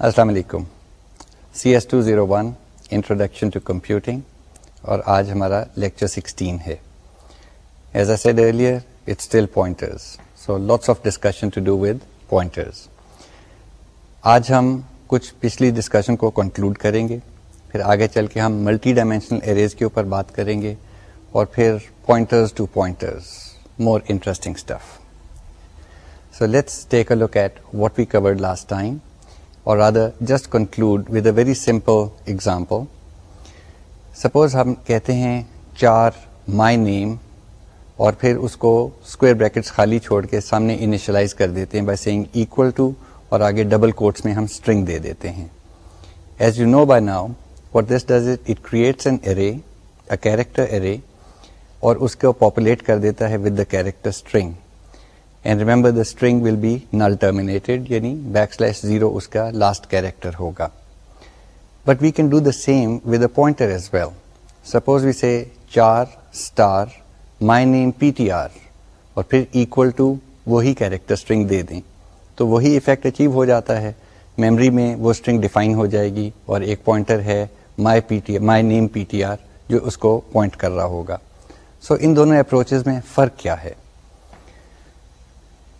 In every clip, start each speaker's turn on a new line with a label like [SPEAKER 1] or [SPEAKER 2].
[SPEAKER 1] السلام علیکم C S two zero one introduction to computing اور آج ہمارا لیکچر سکسٹین ہے. As a said earlier it still pointers so lots of discussion to do with pointers آج ہم کچھ پچھلی ڈسکشن کو کنکلوڈ کریں گے. پھر آگے چل کے ہم ملٹی ڈائمینشنل ایریز کے اوپر بات کریں گے اور پھر pointers to pointers more interesting stuff so let's take a look at what we covered last time اور rather just conclude with a very simple example suppose ہم کہتے ہیں چار مائی نیم اور پھر اس کو اسکوئر بریکٹس خالی چھوڑ کے سامنے انیشلائز کر دیتے ہیں بائی سینگ ایکول ٹو اور آگے ڈبل کوٹس میں ہم اسٹرنگ دے دیتے ہیں. As you know by now what this does it it creates an array a character array اور اس کو پاپولیٹ کر دیتا ہے with the character string and remember the string will be null terminated یعنی بیک سلیش زیرو اس کا last character ہوگا but we can do the same with a pointer as well suppose we say char star my name P T R اور پھر equal to وہی character string دے دیں تو وہی افیکٹ اچیو ہو جاتا ہے میمری میں وہ اسٹرنگ ڈیفائن ہو جائے گی اور ایک پوائنٹر ہے my P T my name P T R جو اس کو پوائنٹ کر رہا ہوگا سو so ان دونوں اپروچز میں فرق کیا ہے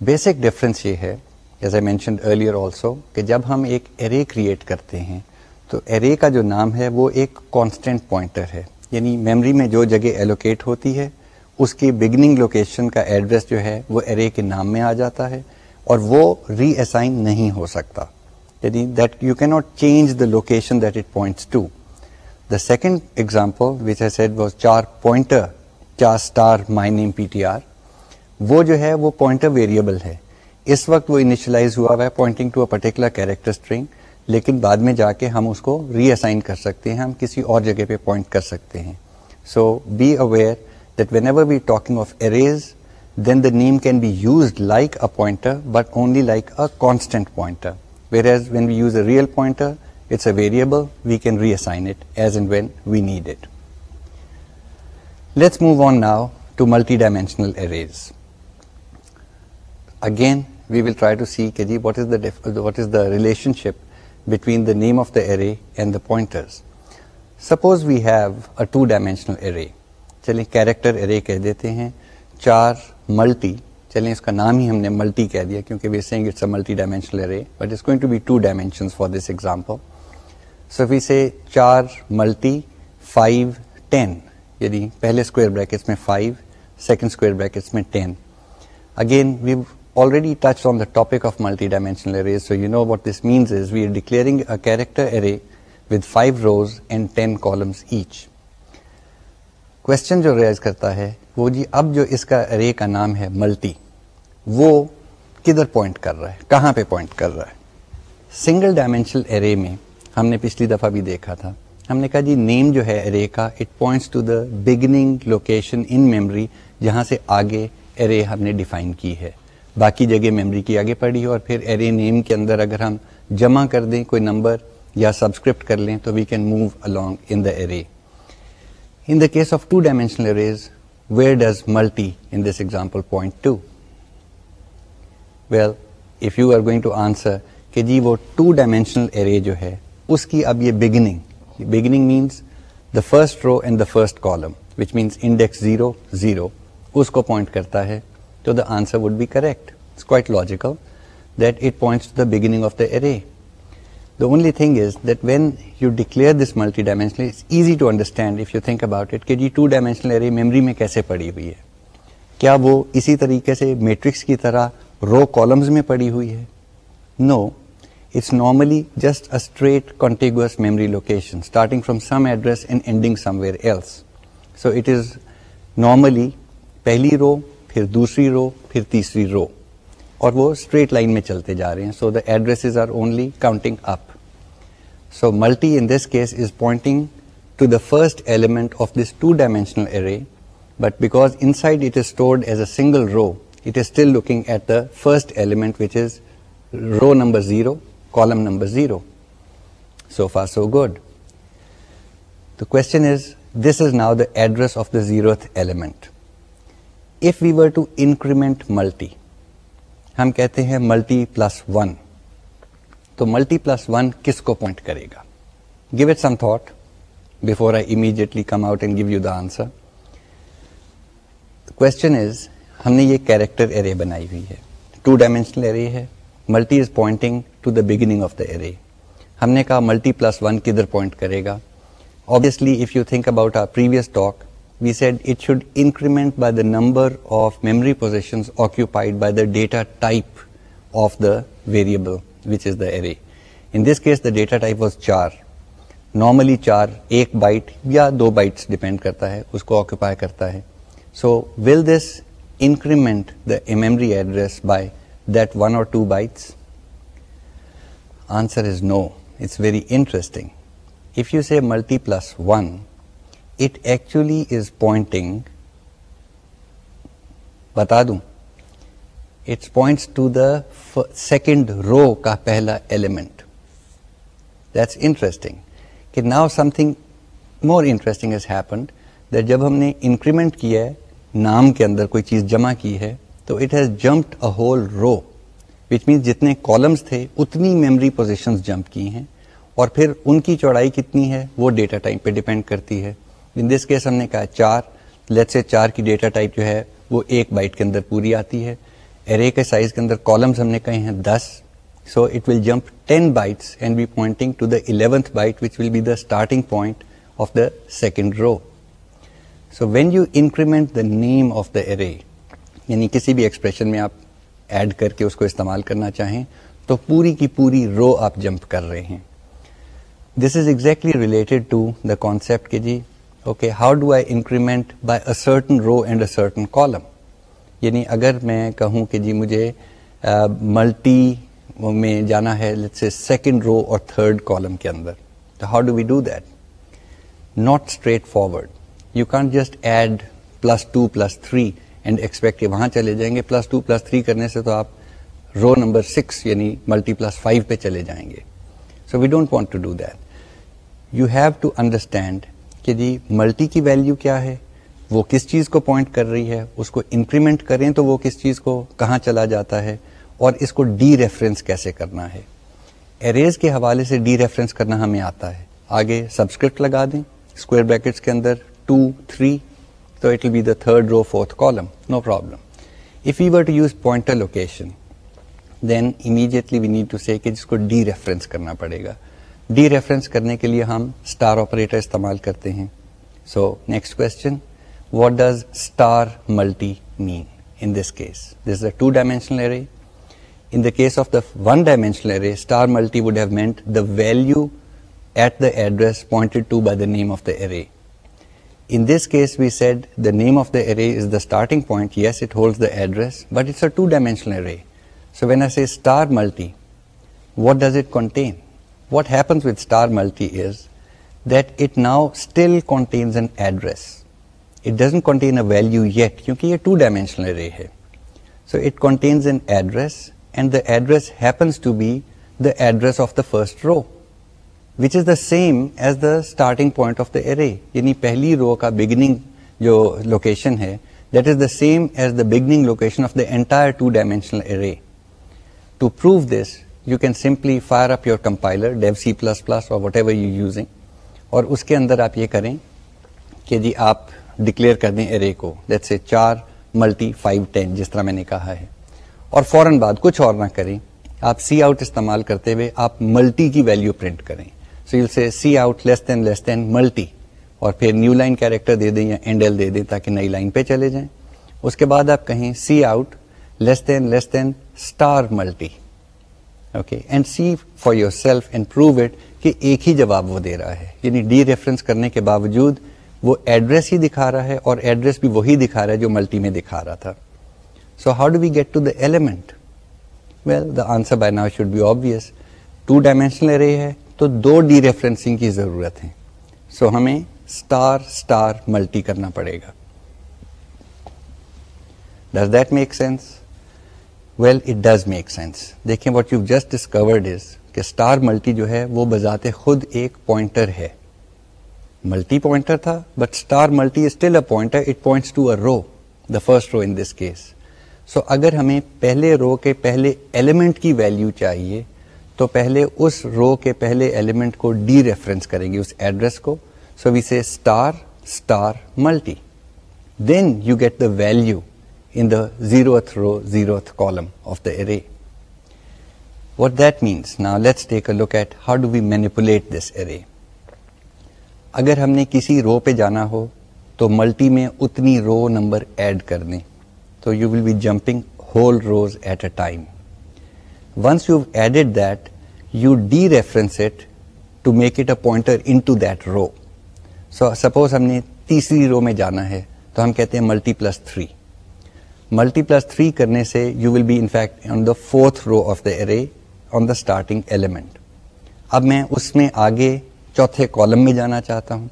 [SPEAKER 1] بیسک ڈفرینس یہ ہے as a mentioned earlier also کہ جب ہم ایک ارے کریٹ کرتے ہیں، تو ارے کا جو نام ہے وہ ایک کانسٹینٹ پوائنٹر ہے. یعنی میمری میں جو جگہ ایلوکیٹ ہوتی ہے، اس کی بگننگ لوکیشن کا ایڈریس جو ہے وہ ارے کے نام میں آ جاتا ہے اور وہ ری اسائن نہیں ہو سکتا. یعنی دیٹ یو کی not change the location that it points to the second example which a set was char pointer char star my name P T R وہ جو ہے وہ پوائنٹر ویریبل ہے۔ اس وقت وہ انیشلائز ہوا ہوا ہے pointing to a particular character string لیکن بعد میں جا کے ہم اس کو ری اسائن کر سکتے ہیں، ہم کسی اور جگہ پہ پوائنٹ کر سکتے ہیں۔ So be aware that whenever be talking of arrays then the name can be used like a pointer but only like a constant pointer whereas when we use a real pointer it's a variable we can reassign it as and when we need it let's move on now to multidimensional arrays again we will try to see کہ جی what is the what is the relationship between the name of the array and the pointers suppose we have a two dimensional array چلیں character ارے کہہ دیتے ہیں چار multi چلیں اس کا نام ہی ہم نے ملٹی کہہ دیا کیونکہ we saying it's a multi dimensional array but it's going to be two dimension for this example so we say char multi five ten یعنی پہلے اسکوئر بریکٹس میں فائیو سیکنڈ اسکوئر بریکٹس میں ten again we already touched on the topic of multi-dimensional arrays. So you know what this means is we are declaring a character array with 5 rows and 10 columns each. Question جو raise کرتا ہے وہ جی اب جو اس کا ارے کا نام ہے ملٹی وہ کدھر پوائنٹ کر رہا ہے کہاں پہ پوائنٹ کر رہا ہے سنگل ڈائمینشنل ارے میں ہم نے پچھلی دفعہ بھی دیکھا تھا ہم نے کہا جی نیم جو ہے ارے کا it points to the beginning location in memory جہاں سے آگے ارے ہم نے ڈیفائن کی ہے باقی جگہ میموری کی آگے پڑھی اور پھر ایرے نیم کے اندر اگر ہم جمع کر دیں کوئی نمبر یا سبسکرپٹ کر لیں تو we can move along in the array in the case of two dimensional arrays where does multi in this example point to well if you are going to answer کہ جی وہ two dimensional array جو ہے، اس کی اب یہ beginning beginning means the first row and the first column which means index zero zero اس کو پوائنٹ کرتا ہے تو the answer would be correct it's quite logical that it points to the beginning of the array the only thing is that when you declare this multi dimensional it's easy to understand if you think about it کہ جی two dimensional array memory میں کیسے پڑی ہوئی ہے کیا وہ اسی طریقے سے میٹرکس کی طرح رو کالمز میں پڑی ہوئی ہے no it's normally just a straight contiguous memory location starting from some address and ending somewhere else so it is normally پہلی رو پھر دوسری رو، پھر تیسری رو۔ اور وہ اسٹریٹ لائن میں چلتے جا رہے ہیں۔ So the address are only counting up so multi in this case is pointing to the first element of this two dimensional array but because inside it is stored as a single row it is still looking at the first element which is row number zero column number zero so far so good the question is this is now the address of the zeroth element if we were to increment multi ہم کہتے ہیں multi plus one تو multi plus one کس کو point کرے گا؟ Give it some thought before I immediately come out and give you the answer question is ہم نے یہ کیریکٹر ارے بنائی ہوئی ہے. ٹو ڈائمینشنل ارے ہے. Multi is pointing to the beginning of the array ہم نے کہا ملٹی پلس ون کدھر پوائنٹ کرے گا؟ Obviously if you think about our previous talk we said it should increment by the number of memory positions occupied by the data type of the variable which is the array in this case the data type was char normally char ایک byte یا دو bytes depend کرتا ہے اس کو occupy کرتا ہے so will this increment the memory address by that one or two bytes answer is no it's very interesting if you say multi it actually is pointing بتا دوں. It's points to the second row کا پہلا element that's interesting کہ now something more interesting is happened that جب ہم نے increment کیا ہے، نام کے اندر کوئی چیز جمع کی ہے، تو it has jumped a whole row which means جتنے کالمس تھے، اتنی میمری پوزیشنس جمپ کی ہیں، اور پھر ان کی چوڑائی کتنی ہے، وہ ڈیٹا ٹائم پہ ڈیپینڈ کرتی ہے. ان دس کیس ہم نے کہا چار. لیٹ سے چار کی ڈیٹا ٹائپ جو ہے وہ ایک بائٹ کے اندر پوری آتی ہے. ارے کے سائز کے اندر کالمس ہم نے کہے ہیں دس. So it will jump ten bytes and be pointing to the eleventh byte which will be the starting point of the second row so when you increment the name of the array یعنی کسی بھی expression میں آپ add کر کے اس کو استعمال کرنا چاہیں، تو پوری کی پوری رو آپ جمپ کر رہے ہیں۔ This is exactly related to the concept G okay how do I increment by a certain row and a certain column یعنی اگر میں کہوں کہ جی مجھے ملٹی میں جانا ہے سیکنڈ رو اور تھرڈ کالم کے اندر. تو how do we do that not straightforward you can't just add plus two plus three and expect وہاں چلے جائیں گے. پلس ٹو پلس تھری کرنے سے تو آپ رو نمبر سکس یعنی ملٹی پلس فائیو پہ چلے جائیں گے. So we don't want to do that you have to understand کہ جی ملٹی کی ویلو کیا ہے؟ وہ کس چیز کو پوائنٹ کر رہی ہے؟ اس کو انکریمنٹ کریں تو وہ کس چیز کو کہاں چلا جاتا ہے؟ اور اس کو ڈی ریفرنس کیسے کرنا ہے؟ اریز کے حوالے سے ڈی ریفرنس کرنا ہمیں آتا ہے۔ آگے سبسکرپٹ لگا دیں اسکوئر بریکٹس کے اندر ٹو تھری تو it will be the third row fourth column no problem if you were to use pointer location then immediately we need to see کہ جس کو ڈی ریفرنس کرنا پڑے گا۔ ڈی ریفرنس کرنے کے لیے ہم اسٹار آپریٹر استعمال کرتے ہیں so next question what does star multi mean in this case this a two dimensional array in the case of the one dimensional array star multi would have meant the value at the address pointed to by the name of the array In this case, we said the name of the array is the starting point. Yes, it holds the address, but it's a two-dimensional array. So when I say star multi, what does it contain? Happens with star multi is that it now still contains an address. It doesn't contain a value yet, kyunki ye two-dimensional array hai. So it contains an address, and the address happens to be the address of the first row, which is the same as the starting point of the array. Yani pehli row ka beginning jo location hai, that is the same as the beginning location of the entire two-dimensional array. To prove this you can simply fire up your compiler Dev C plus plus اور whatever you using اور اس کے اندر آپ یہ کریں کہ جی آپ ڈکلیئر کر دیں ارے کو. دیٹ سے چار ملٹی فائیو ٹین جس طرح میں نے کہا ہے. اور فوراً بعد کچھ اور نہ کریں. آپ سی آؤٹ استعمال کرتے ہوئے آپ ملٹی کی ویلو پرنٹ کریں. سو یو سے C out less than less دین ملٹی اور پھر نیو لائن کیریکٹر دے دیں یا اینڈ دے دیں تاکہ نئی لائن پہ چلے جائیں. اس کے بعد آپ کہیں cout less than less than star multi okay and see for yourself and prove it کہ ایک ہی جواب وہ دے رہا ہے. یعنی ڈی ریفرنس کرنے کے باوجود وہ ایڈریس ہی دکھا رہا ہے اور ایڈریس بھی وہی دکھا رہا ہے جو ملٹی میں دکھا رہا تھا. So how do we get to the element well the answer by now should be obvious two dimensional array ہے تو دو ڈی ریفرنسنگ کی ضرورت ہے. سو so ہمیں اسٹار اسٹار ملٹی کرنا پڑے گا. Does that make sense well it does make sense دیکھیں what you just discovered is کہ اسٹار ملٹی جو ہے وہ بذات خود ایک پوائنٹر ہے۔ ملٹی پوائنٹر تھا but star multi still a pointer it points to a row the first row in this case so اگر ہمیں پہلے رو کے پہلے ایلیمنٹ کی ویلو چاہیے، تو پہلے اس رو کے پہلے ایلیمنٹ کو ڈی ریفرنس کریں گے اس ایڈریس کو۔ So we see star star multi then you get the value in the zeroth row zeroth column of the array what that means نا let's take a look at how do we manipulate this array اگر ہم نے کسی رو پہ جانا ہو تو multi میں اتنی رو نمبر ایڈ کر دیں تو you will be jumping whole rows at a time once you added that you dereference it to make it a pointer into that row so suppose ہم نے تیسری رو میں جانا ہے تو ہم کہتے ہیں multi plus three multi plus three کرنے سے you will be in fact on the fourth row of the array on the starting element اب میں اس میں آگے چوتھے کالم میں جانا چاہتا ہوں.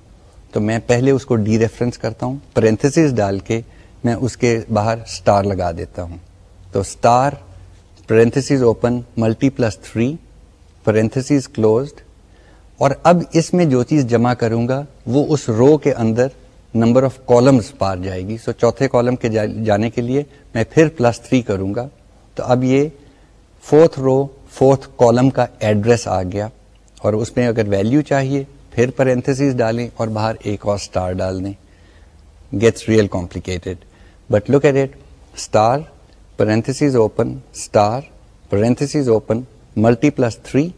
[SPEAKER 1] تو میں پہلے اس کو ڈی ریفرنس کرتا ہوں. پرنتھس ڈال کے میں اس کے باہر اسٹار لگا دیتا ہوں. تو star parenthesis open multi plus three parenthesis closed اور اب اس میں جو چیز جمع کروں گا وہ اس رو کے اندر نمبر آف کالمس پار جائے گی۔ سو چوتھے کالم کے جانے کے لیے میں پھر پلس تھری کروں گا۔ تو اب یہ فورتھ رو فورتھ کالم کا ایڈریس آ گیا۔ اور اس میں اگر ویلو چاہیے، پھر پرنتھس ڈالیں اور باہر ایک اور اسٹار ڈال دیں gets real complicated but look at it star parenthesis open star parenthesis open multi plus three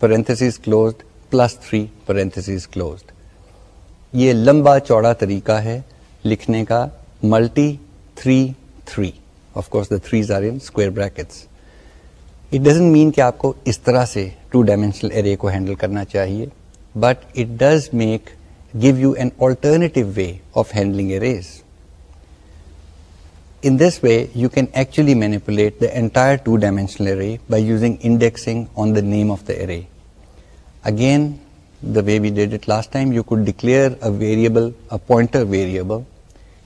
[SPEAKER 1] parenthesis closed plus three parenthesis closed یہ لمبا چوڑا طریقہ ہے لکھنے کا multi three three. Of course the threes are in square brackets it doesn't mean کہ آپ کو اس طرح سے ٹو ڈائمینشنل ارے کو ہینڈل کرنا چاہیے but it does make give you an alternative way of handling arrays in this way you can actually manipulate the entire two dimensional array by using indexing on the name of the array again the way we did it last time you could declare a variable pointer variable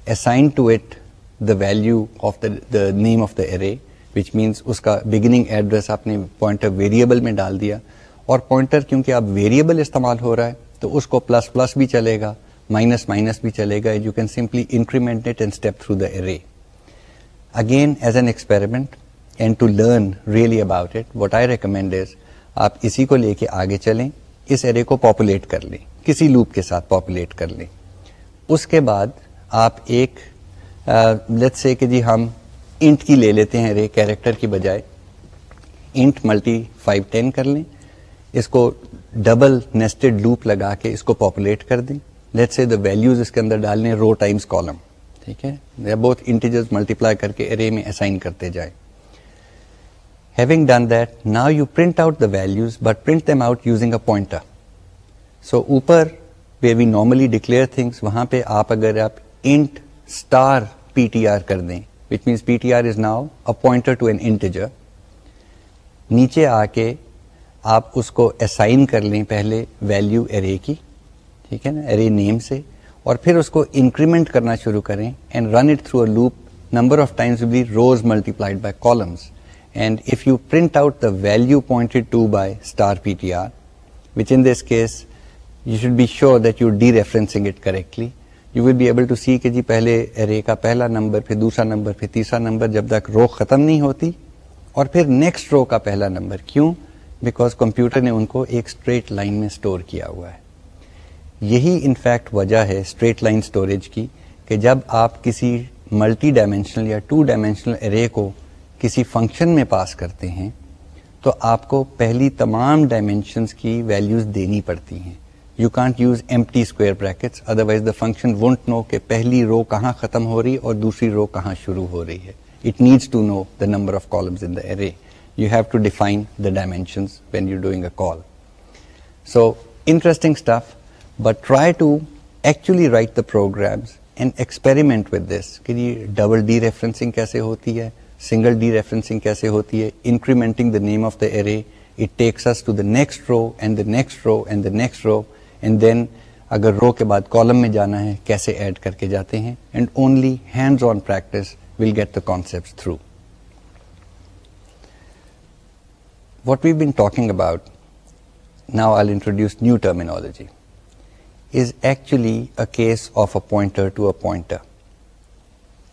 [SPEAKER 1] assign to it the value of the name of the array which means اس کا beginning address آپ نے pointer variable میں ڈال دیا اور pointer کیونکہ اب variable استعمال ہو رہا ہے تو اس کو پلس پلس بھی چلے گا مائنس مائنس بھی چلے گا you can simply increment it and step through the array again as an experiment and to learn really about it what I recommend is آپ اسی کو لے کے آگے چلیں اس ایرے کو پاپولیٹ کر لیں، کسی لوپ کے ساتھ پاپولیٹ کر لیں۔ اس کے بعد آپ ایک لیٹ سے کہ جی ہم انٹ کی لے لیتے ہیں رے کیریکٹر کی بجائے۔ انٹ ملٹی فائیو ٹین کر لیں۔ اس کو ڈبل نیسٹڈ لوپ لگا کے اس کو پاپولیٹ کر دیں۔ لیٹ سے دا ویلوز اس کے اندر ڈال لیں رو ٹائمس کالم ٹھیک ہے؟ بہت انٹیجرز ملٹیپلائی کر کے ارے میں اسائن کرتے جائیں۔ Having done that now you print out the values but print them out using a pointer so اوپر way we normally declare things وہاں پہ آپ اگر آپ int star P T R کر دیں which means P T R is now a pointer to an integer نیچے آ کے آپ اس کو اسائن کر لیں پہلے ویلو ارے کی ٹھیک ہے نا ارے نیم سے اور پھر اس کو انکریمنٹ کرنا شروع کریں and run it through a loop number of times be rows multiplied by columns and if you print out the value pointed to by star P T R which in this case you should be sure that you dereferencing it correctly you will be able to see کہ جی پہلے ارے کا پہلا number پھر دوسرا number پھر تیسرا number جب تک رو ختم نہیں ہوتی اور پھر نیکسٹ رو کا پہلا نمبر کیوں بیکاز کمپیوٹر نے ان کو ایک اسٹریٹ لائن میں اسٹور کیا ہوا ہے یہی انفیکٹ وجہ ہے اسٹریٹ لائن اسٹوریج کی کہ جب آپ کسی ملٹی ڈائمینشنل یا ٹو ڈائمینشنل ارے کو کسی فنکشن میں پاس کرتے ہیں، تو آپ کو پہلی تمام ڈائمینشنس کی ویلیوز دینی پڑتی ہیں۔ You can't use M T square brackets otherwise the function won't know کہ پہلی رو کہاں ختم ہو رہی اور دوسری رو کہاں شروع ہو رہی ہے۔ It needs to know the number of columns in the array you have to define the dimensions when you doing a call so interesting stuff but try to actually write the programs and experiment with this کہ جی double D referencing کیسے ہوتی ہے؟ Single D referencing کیسے ہوتی ہے incrementing the name of the array it takes us to the next row and the next row and the next row and then اگر row کے بعد کالم میں جانا ہے، کیسے ایڈ کر کے جاتے ہیں and only hands on practice will get the concept through what we been talking about now I introduce new terminology is actually a case of a pointer to a pointer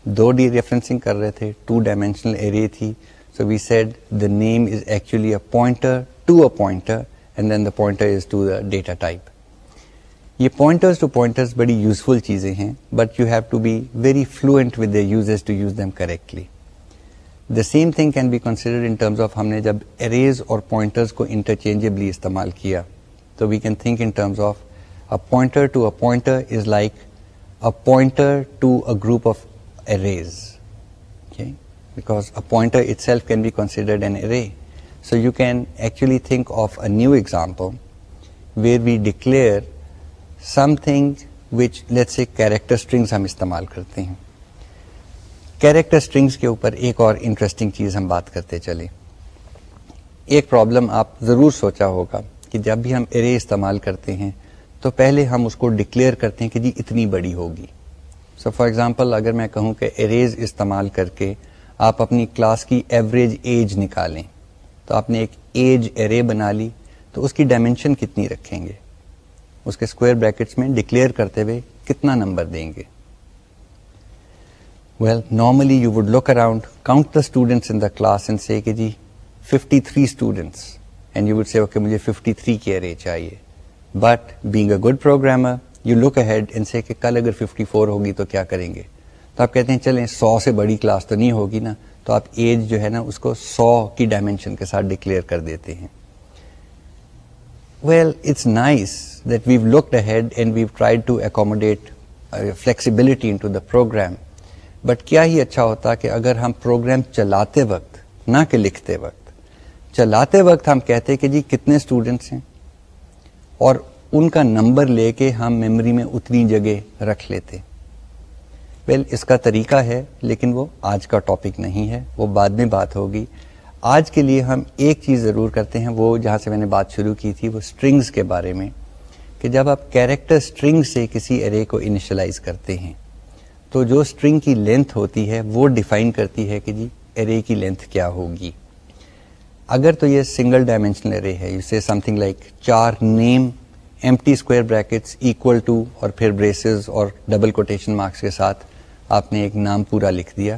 [SPEAKER 1] do dereferencing کر رہے تھے، two dimensional array تھی۔ So we said the name is actually a pointer to a pointer and then the pointer is to the data type یہ pointers to pointers بڑی useful چیزیں ہیں but you have to be very fluent with the uses to use them correctly the same thing can be considered in terms of ہم نے جب arrays اور pointers کو interchangeably استعمال کیا، تو we can think in terms of a pointer to a pointer is like a pointer to a group of arrays because a pointer itself can be considered an array so you can actually think of a new example where we declare something which let say character ہم استعمال کرتے ہیں character strings کے اوپر ایک اور interesting چیز ہم بات کرتے چلے ایک پرابلم آپ ضرور سوچا ہوگا کہ جب بھی ہم ارے استعمال کرتے ہیں تو پہلے ہم اس کو ڈکلیئر کرتے ہیں کہ جی اتنی بڑی ہوگی سو فار ایگزامپل اگر میں کہوں کہ اریز استعمال کر کے آپ اپنی کلاس کی ایوریج ایج نکالیں، تو آپ نے ایک ایج ارے بنا لی، تو اس کی ڈائمینشن کتنی رکھیں گے؟ اس کے اسکوائر بریکٹس میں ڈکلیئر کرتے ہوئے کتنا نمبر دیں گے؟ Well normally you would look around count the students in the class and say کہ جی fifty three students and you would say okay مجھے ففٹی تھری کی ارے چاہیے. But being a good programmer you look ahead and say کہ کل اگر fifty four ہوگی تو کیا کریں گے؟ تو آپ کہتے ہیں چلیں سو سے بڑی کلاس تو نہیں ہوگی نا، تو آپ ایج جو ہے نا اس کو سو کی ڈائمینشن کے ساتھ ڈکلیئر کر دیتے ہیں۔ Well it's nice that you've looked ahead and you've tried to accommodate flexibility into the program but کیا ہی اچھا ہوتا کہ اگر ہم پروگرام چلاتے وقت، نہ کہ لکھتے وقت، چلاتے وقت ہم کہتے کہ جی کتنے اسٹوڈینٹس ہیں؟ اور ان کا نمبر لے کے ہم میموری میں اتنی جگہ رکھ لیتے۔ ویل well, اس کا طریقہ ہے لیکن وہ آج کا ٹاپک نہیں ہے وہ بعد میں بات ہوگی۔ آج کے لیے ہم ایک چیز ضرور کرتے ہیں وہ جہاں سے میں نے بات شروع کی تھی وہ اسٹرنگس کے بارے میں۔ کہ جب آپ کیریکٹر اسٹرنگ سے کسی ارے کو انیشلائز کرتے ہیں تو جو اسٹرنگ کی لینتھ ہوتی ہے وہ ڈیفائن کرتی ہے کہ جی ارے کی لینتھ کیا ہوگی۔ اگر تو یہ سنگل ڈائمینشنل ارے ہے اسے something like char name M T square brackets equal to اور پھر بریسز اور ڈبل کوٹیشن مارکس کے ساتھ آپ نے ایک نام پورا لکھ دیا۔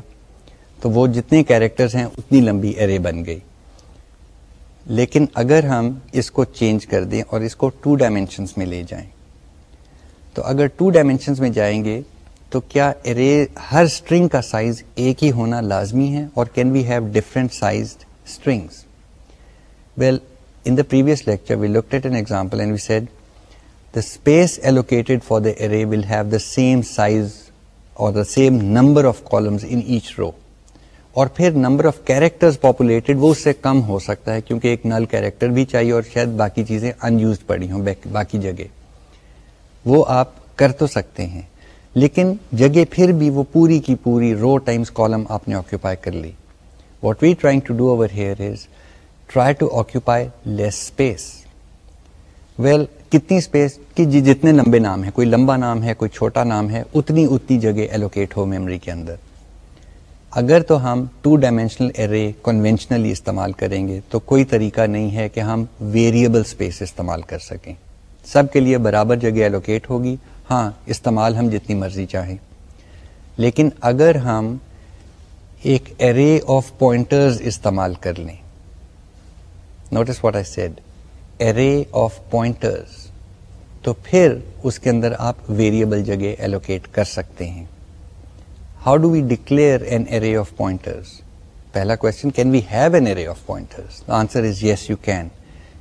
[SPEAKER 1] تو وہ جتنے کیریکٹرز ہیں، اتنی لمبی ارے بن گئی۔ لیکن اگر ہم اس کو چینج کر دیں اور اس کو ٹو ڈائمینشنس میں لے جائیں، تو اگر ٹو ڈائمینشنس میں جائیں گے، تو کیا ارے ہر اسٹرنگ کا سائز ایک ہی ہونا لازمی ہے؟ اور can we have different size strings well in the previous lecture we looked at an example and we said the space allocated for the array will have the same size اور the same number of columns in each row اور پھر number of character populated وہ اس سے کم ہو سکتا ہے کیونکہ ایک نل کیریکٹر بھی چاہیے اور شاید باقی چیزیں ان یوز پڑی ہوں باقی جگہ۔ وہ آپ کر تو سکتے ہیں، لیکن جگہ پھر بھی وہ پوری کی پوری رو ٹائمس کالم آپ نے آکوپائی کر لی۔ What we trying to do over here is try to occupy less space well کتنی اسپیس کی جی جتنے لمبے نام ہیں، کوئی لمبا نام ہے، کوئی چھوٹا نام ہے، اتنی اتنی جگہ ایلوکیٹ ہو میموری کے اندر۔ اگر تو ہم ٹو ڈائمینشنل ارے کنوینشنلی استعمال کریں گے، تو کوئی طریقہ نہیں ہے کہ ہم ویریبل اسپیس استعمال کر سکیں۔ سب کے لیے برابر جگہ ایلوکیٹ ہوگی۔ ہاں استعمال ہم جتنی مرضی چاہیں۔ لیکن اگر ہم ایک ارے آف پوائنٹرز استعمال کر لیں notice what I said array of pointers تو پھر اس کے اندر آپ ویریبل جگہ ایلوکیٹ کر سکتے ہیں۔ How do we declare an array of pointers پہلا question can we have an array of pointers answer is yes you can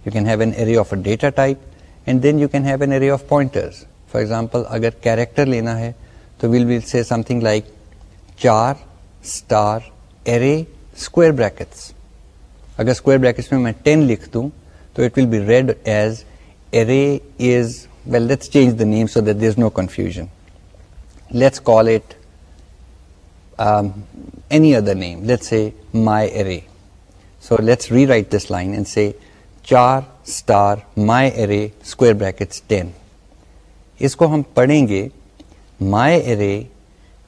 [SPEAKER 1] you can have an array of a data type and then you can have an array of pointers for example اگر character لینا ہے تو well well say something like char star array square brackets اگر square brackets میں میں ten لکھ دوں تو it will be read as array is well let's change the name so that there is no confusion let's call it any other name let say my array so let's rewrite this line and say char star my array square brackets ten اس کو ہم پڑھیں گے my array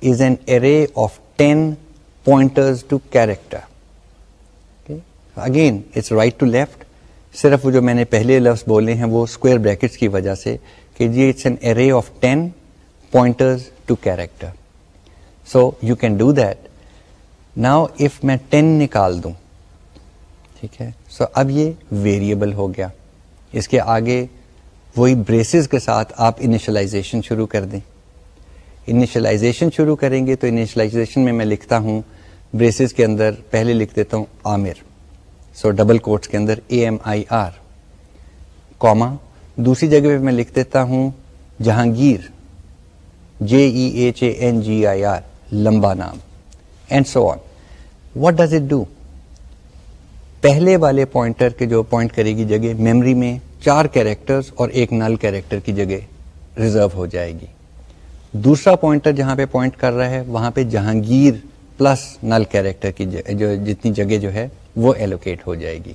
[SPEAKER 1] is an array of ten pointers to character again it's right to left صرف وہ جو میں نے پہلے لفظ بولے ہیں وہ اسکوئر بریکٹس کی وجہ سے کہ جی it's an array of ten pointers to character so you can do that now if میں ٹین نکال دوں، ٹھیک ہے؟ سو اب یہ ویریبل ہو گیا. اس کے آگے وہی بریسز کے ساتھ آپ انیشلائزیشن شروع کر دیں. انیشلائزیشن شروع کریں گے تو انیشلائزیشن میں میں لکھتا ہوں بریسز کے اندر پہلے لکھ دیتا ہوں، عامر. سو ڈبل کوٹس کے اندر A M I R comma دوسری جگہ پہ میں لکھ دیتا ہوں Jahangir, J E H A N G I R, لمبا نام and so on what does it do پہلے والے پوائنٹر کے جو پوائنٹ کرے گی جگہ میموری میں چار کیریکٹرز اور ایک نل کیریکٹر کی جگہ ریزرو ہو جائے گی۔ دوسرا پوائنٹر جہاں پہ پوائنٹ کر رہا ہے، وہاں پہ جہانگیر پلس نل کیریکٹر کی جو جتنی جگہ جو ہے وہ ایلوکیٹ ہو جائے گی.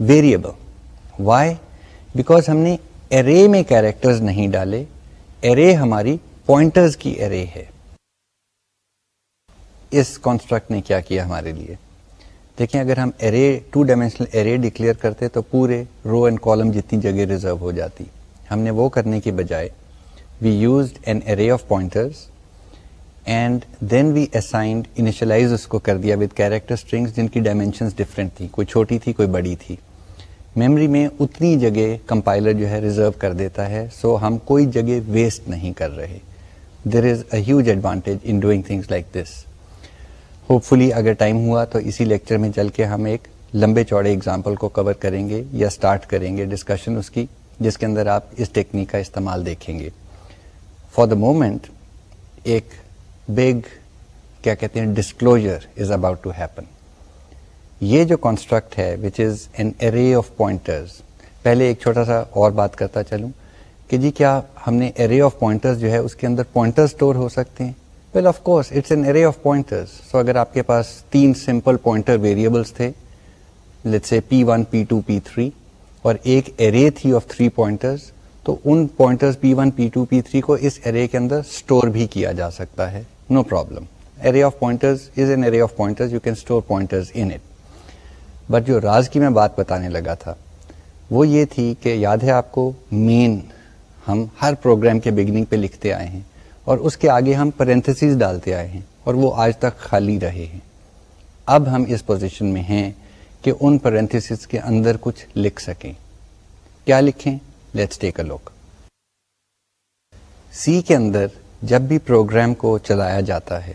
[SPEAKER 1] ویریبل وائی بیکاز ہم نے ارے میں کیریکٹرز نہیں ڈالے. ارے ہماری پوائنٹرز کی ارے ہے. اس کانسٹرکٹ نے کیا کیا ہمارے لیے؟ دیکھیں، اگر ہم array two dimensional array declare کرتے تو پورے رو اینڈ کالم جتنی جگہ ریزرو ہو جاتی. ہم نے وہ کرنے کی بجائے we used an array of pointers and then we assigned initialize اس کو کر دیا وتھ کیریکٹر اسٹرنگس جن کی ڈائمینشنس ڈفرینٹ تھی کوئی چھوٹی تھی، کوئی بڑی تھی۔ میموری میں اتنی جگہ کمپائلر جو ہے ریزرو کر دیتا ہے سو so ہم کوئی جگہ ویسٹ نہیں کر رہے۔ There is a huge advantage in doing things like this hopefully اگر ٹائم ہوا تو اسی لیکچر میں چل کے ہم ایک لمبے چوڑے اگزامپل کو کور کریں گے یا اسٹارٹ کریں گے ڈسکشن اس کی، جس کے اندر آپ اس ٹیکنیک کا استعمال دیکھیں گے۔ فار دا مومنٹ ایک بگ کیا کہتے ہیں disclosure is about to happen یہ جو کانسٹرکٹ ہے which is an array of pointers پہلے ایک چھوٹا سا اور بات کرتا چلوں کہ جی کیا ہم نے ارے آف پوائنٹرز جو ہے اس کے اندر پوائنٹر اسٹور ہو سکتے ہیں؟ Well of course it's an array of pointers so اگر آپ کے پاس تین سمپل پوائنٹر ویریبلس تھے let say P one P two P three اور ایک ارے تھی آف تھری پوائنٹرز تو ان pointers P one P two P three کو اس ارے کے اندر اسٹور بھی کیا جا سکتا ہے۔ No problem array of pointers is an array of pointers you can store pointers in it but جو راز کی میں بات بتانے لگا تھا، وہ یہ تھی کہ یاد ہے آپ کو مین ہم ہر پروگرام کے بگننگ پہ لکھتے آئے ہیں اور اس کے آگے ہم پرنتھس ڈالتے آئے ہیں اور وہ آج تک خالی رہے ہیں۔ اب ہم اس پوزیشن میں ہیں کہ ان پرنتھس کے اندر کچھ لکھ سکیں۔ کیا لکھیں؟ لیٹس ٹیک اے لوک سی کے اندر جب بھی پروگرام کو چلایا جاتا ہے،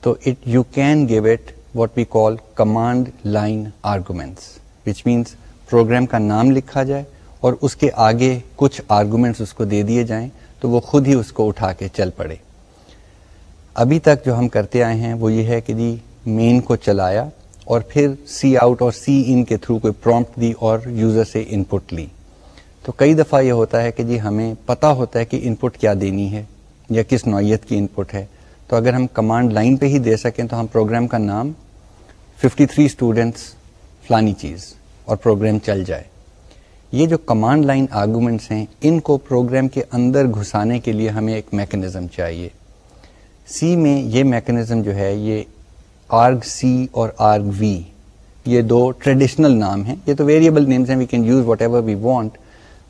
[SPEAKER 1] تو it you can give it what we call command line arguments which means program کا نام لکھا جائے اور اس کے آگے کچھ آرگومنٹس اس کو دے دیے جائیں، تو وہ خود ہی اس کو اٹھا کے چل پڑے۔ ابھی تک جو ہم کرتے آئے ہیں، وہ یہ ہے کہ جی مین کو چلایا اور پھر سی آؤٹ اور سی ان کے تھرو کوئی پرومپٹ دی اور یوزر سے ان پٹ لی۔ تو کئی دفعہ یہ ہوتا ہے کہ جی ہمیں پتا ہوتا ہے کہ ان پٹ کیا دینی ہے۔ یا کس نوعیت کی ان پٹ ہے۔ تو اگر ہم کمانڈ لائن پہ ہی دے سکیں تو ہم پروگرام کا نام 53 تھری اسٹوڈینٹس فلانی چیز اور پروگرام چل جائے۔ یہ جو کمانڈ لائن آرگومنٹس ہیں، ان کو پروگرام کے اندر گھسانے کے لیے ہمیں ایک میکنزم چاہیے۔ سی میں یہ میکنزم جو ہے، یہ آرگ سی اور آرگ وی یہ دو ٹریڈیشنل نام ہیں۔ یہ تو ویریبل نیمز ہیں we can use whatever we want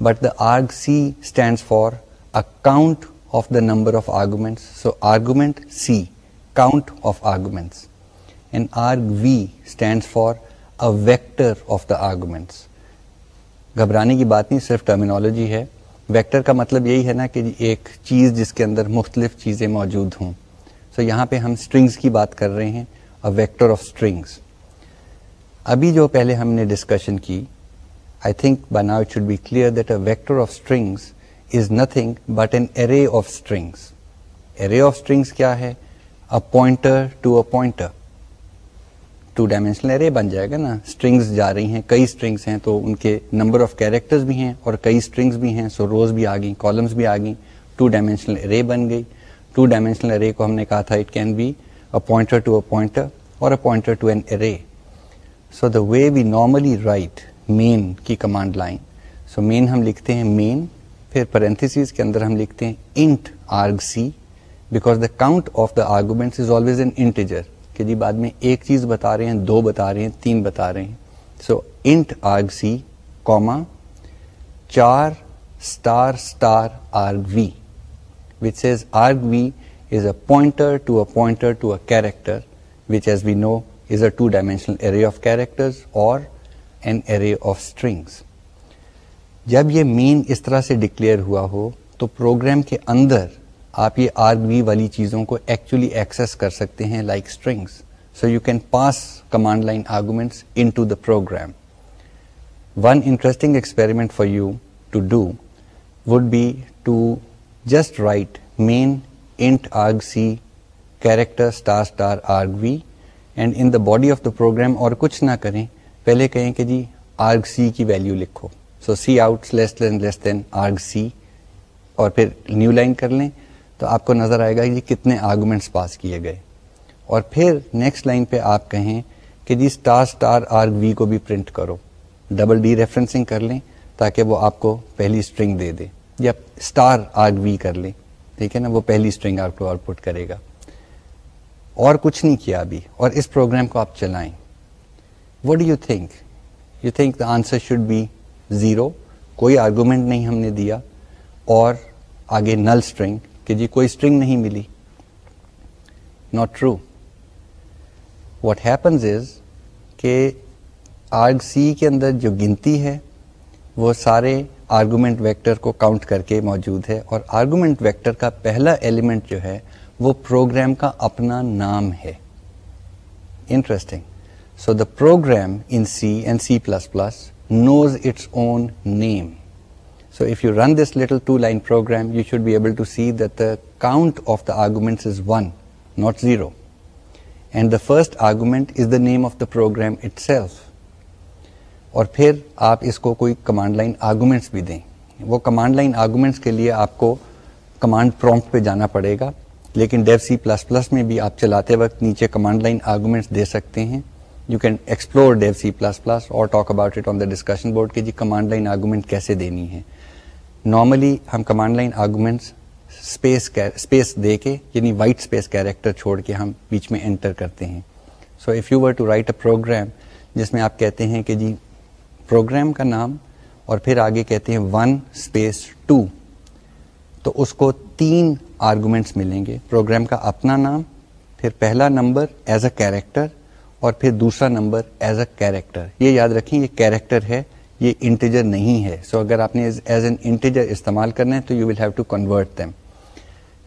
[SPEAKER 1] but the arg C stands for a count of the number of arguments so argument C count of arguments and arg V stands for a vector of the arguments گھبرانے کی بات نہیں، صرف terminology ہے۔ Vector کا مطلب یہی ہے نا کہ ایک چیز جس کے اندر مختلف چیزیں موجود ہوں۔ سو so یہاں پہ ہم اسٹرنگس کی بات کر رہے ہیں ویکٹر آف اسٹرنگس ابھی جو پہلے ہم نے ڈسکشن کی I think by now it should be clear that a vector of strings is nothing but an array of strings array of strings کیا ہے a pointer to a pointer two dimensional array بن جائے گا نا strings جا رہی ہیں کئی strings ہیں تو ان کے نمبر آف کیریکٹرز بھی ہیں اور کئی اسٹرنگس بھی ہیں سو روز بھی آ گئی کالمس بھی آ گئی ٹو ڈائمینشنل ارے بن گئی ٹو ڈائمینشنل ارے کو ہم نے کہا تھا it can be a pointer to a pointer اور a pointer to an array so the way we normally write main کی کمانڈ لائن سو مین ہم لکھتے ہیں مین پھر پرنتھس کے اندر ہم لکھتے ہیں int arg C because the count of the argument is always an integer کہ جی بعد میں ایک چیز بتا رہے ہیں، دو بتا رہے ہیں، تین بتا رہے ہیں۔ سو انٹ آرگ سی کوما چار star star V which says arg V is a pointer to a pointer to a character which as we know is a two dimensional array of character اور an array of strings جب یہ مین اس طرح سے declare ہوا ہو، تو programme کے اندر آپ یہ آر بی والی چیزوں کو ایکچولی ایکسس کر سکتے ہیں like strings so you can pass command line arguments into the program one interesting experiment for you to do would be to just write main int arg C character star star arg V and in the body of the program اور کچھ نہ کریں، پہلے کہیں کہ جی آرگ سی کی value لکھو۔ سو C out less than less دین آرگ سی اور پھر نیو لائن کر لیں تو آپ کو نظر آئے گا کہ کتنے آرگومنٹس پاس کیے گئے. اور پھر نیکسٹ لائن پہ آپ کہیں کہ جی اسٹار اسٹار آرگ وی کو بھی پرنٹ کرو. ڈبل ڈی ریفرنسنگ کر لیں تاکہ وہ آپ کو پہلی اسٹرنگ دے دے. یا اسٹار آرگ وی کر لیں. ٹھیک ہے نا؟ وہ پہلی اسٹرنگ آپ کو آؤٹ پٹ کرے گا. اور کچھ نہیں کیا ابھی. اور اس پروگرام کو آپ چلائیں. What do you think you think the answer should be zero, کوئی آرگومنٹ نہیں ہم نے دیا، اور آگے نل اسٹرنگ کہ جی کوئی اسٹرنگ نہیں ملی۔ Not true what happens is کہ آرگ سی کے اندر جو گنتی ہے، وہ سارے آرگومنٹ ویکٹر کو کاؤنٹ کر کے موجود ہے، اور آرگومنٹ ویکٹر کا پہلا ایلیمنٹ جو ہے، وہ پروگرام کا اپنا نام ہے۔ Interesting so the program in C and C plus plus knows it's own name so if you run this little two line program you should be able to see the count of the argument is one not zero and the first argument is the name of the program itself اور پھر آپ اس کو کوئی command line arguments بھی دیں وہ command line arguments کے لیے آپ کو کمانڈ پرومپٹ پہ جانا پڑے گا لیکن ڈیو سی پلس پلس میں بھی آپ چلاتے وقت نیچے کمانڈ لائن آرگومنٹس دے سکتے ہیں you can explore the C plus plus اور talk about it on the discussion board کہ جی کمانڈ لائن آرگومنٹ کیسے دینی ہے نارملی ہم کمانڈ لائن آرگومنٹس اسپیس دے کے یعنی وائٹ اسپیس کیریکٹر چھوڑ کے ہم بیچ میں انٹر کرتے ہیں so if you were to write a program جس میں آپ کہتے ہیں کہ جی پروگرام کا نام اور پھر آگے کہتے ہیں ون اسپیس ٹو تو اس کو تین آرگومنٹس ملیں گے پروگرام کا اپنا نام پھر پہلا نمبر ایز اے کیریکٹر اور پھر دوسرا نمبر ایز اے کیریکٹر یہ یاد رکھیں، یہ کیریکٹر ہے، یہ انٹیجر نہیں ہے. سو so اگر آپ نے ایز این انٹیجر استعمال کرنا ہے تو you will have to convert them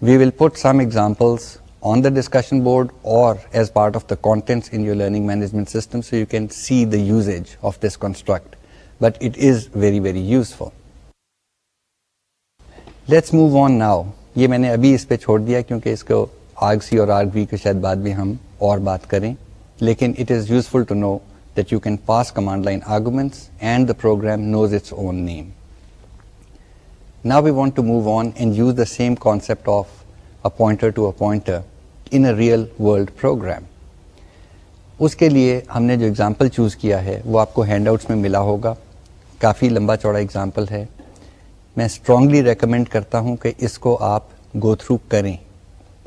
[SPEAKER 1] we will put some examples on the discussion board اور as part of the contents in your learning management system so you can see the usage of this construct but it is very very useful let's move on now یہ میں نے ابھی اس پہ چھوڑ دیا کیونکہ اس کو آرگ سی اور آرگ وی کے شاید بعد میں ہم اور بات کریں۔ لیکن it is useful to know that you can pass command line arguments and the program knows its own name نا we want to move on and use the same concept of a pointer to a pointer in a real world program اس کے لیے ہم نے جو example choose کیا ہے وہ آپ کو ہینڈ آؤٹس میں ملا ہوگا کافی لمبا چوڑا اگزامپل ہے میں اسٹرانگلی ریکمینڈ کرتا ہوں کہ اس کو آپ گو تھرو کریں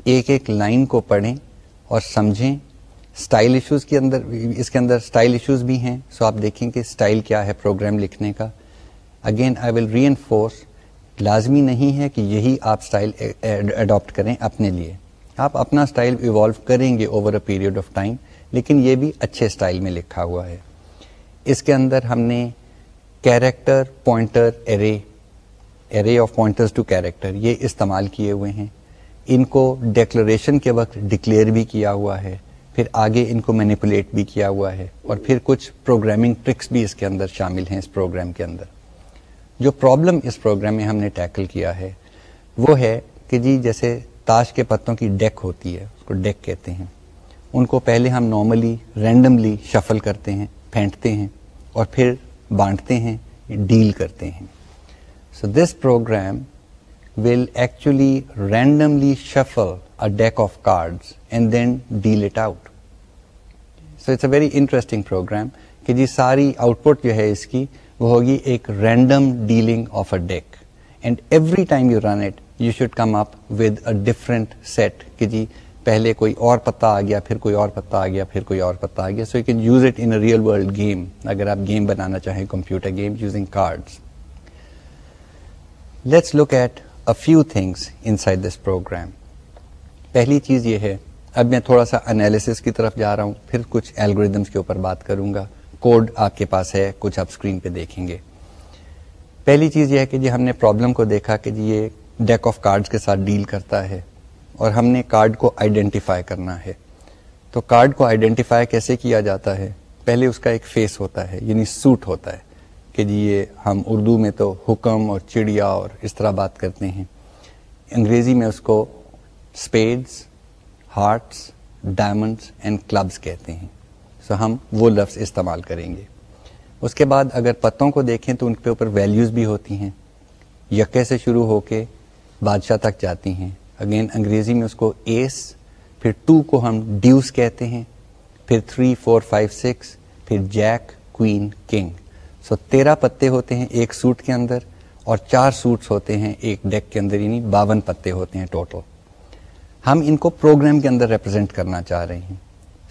[SPEAKER 1] ایک ایک لائن کو پڑھیں اور سمجھیں اسٹائل ایشوز کے اندر اس کے اندر اسٹائل ایشوز بھی ہیں۔ سو آپ دیکھیں کہ اسٹائل کیا ہے پروگرام لکھنے کا۔ Again I will reinforce لازمی نہیں ہے کہ یہی آپ اسٹائل اڈاپٹ کریں اپنے لیے۔ آپ اپنا اسٹائل ایوالو کریں گے over a period of time لیکن یہ بھی اچھے اسٹائل میں لکھا ہوا ہے۔ اس کے اندر ہم نے character pointer array array of pointers to character یہ استعمال کیے ہوئے ہیں۔ ان کو ڈیکلریشن کے وقت ڈکلیئر بھی کیا ہوا ہے۔ پھر آگے ان کو مینیپولیٹ بھی کیا ہوا ہے اور پھر کچھ پروگرامنگ ٹرکس بھی اس کے اندر شامل ہیں اس پروگرام کے اندر۔ جو پرابلم اس پروگرام میں ہم نے ٹیکل کیا ہے، وہ ہے کہ جی جیسے تاش کے پتوں کی ڈیک ہوتی ہے، اس کو ڈیک کہتے ہیں۔ ان کو پہلے ہم نارملی رینڈملی شفل کرتے ہیں، پھینٹتے ہیں اور پھر بانٹتے ہیں ڈیل کرتے ہیں۔ So this program will actually randomly shuffle a deck of cards and then deal it out. So it's a very interesting program کہ جی ساری آؤٹ پٹ جو ہے اس کی وہ ہوگی ایک random dealing of a deck and every time you run it you should come up with a different set کہ جی پہلے کوئی اور پتہ آ گیا، پھر کوئی اور پتہ آ گیا، پھر کوئی اور پتہ آ گیا۔ So you can use it in real world game اگر آپ گیم بنانا چاہیں computer game using cards let's look at a few things inside this program پہلی چیز یہ ہے اب میں تھوڑا سا انالیس کی طرف جا رہا ہوں، پھر کچھ الگوریدمس کے اوپر بات کروں گا۔ کوڈ آپ کے پاس ہے، کچھ آپ اسکرین پہ دیکھیں گے۔ پہلی چیز یہ ہے کہ جی ہم نے پرابلم کو دیکھا کہ جی یہ ڈیک آف کارڈ کے ساتھ ڈیل کرتا ہے اور ہم نے کارڈ کو آئیڈینٹیفائی کرنا ہے۔ تو کارڈ کو آئیڈینٹیفائی کیسے کیا جاتا ہے؟ پہلے اس کا ایک فیس ہوتا ہے یعنی سوٹ ہوتا ہے کہ جی یہ ہم اردو میں تو حکم اور چڑیا اور اس طرح بات کرتے ہیں۔ انگریزی میں اس کو spades hearts diamonds and clubs کہتے ہیں۔ سو ہم وہ لفظ استعمال کریں گے۔ اس کے بعد اگر پتوں کو دیکھیں تو ان کے اوپر ویلیوز بھی ہوتی ہیں۔ یکے سے شروع ہو کے بادشاہ تک جاتی ہیں۔ اگین انگریزی میں اس کو ایس، پھر ٹو کو ہم ڈیوس کہتے ہیں۔ پھر تھری، فور، فائیو، سکس، پھر جیک، کوئین، کنگ۔ سو تیرہ پتے ہوتے ہیں ایک سوٹ کے اندر اور چار سوٹس ہوتے ہیں ایک ڈیک کے اندر یعنی باون پتے ہوتے ہیں ٹوٹل۔ ہم ان کو پروگرام کے اندر ریپرزینٹ کرنا چاہ رہے ہیں۔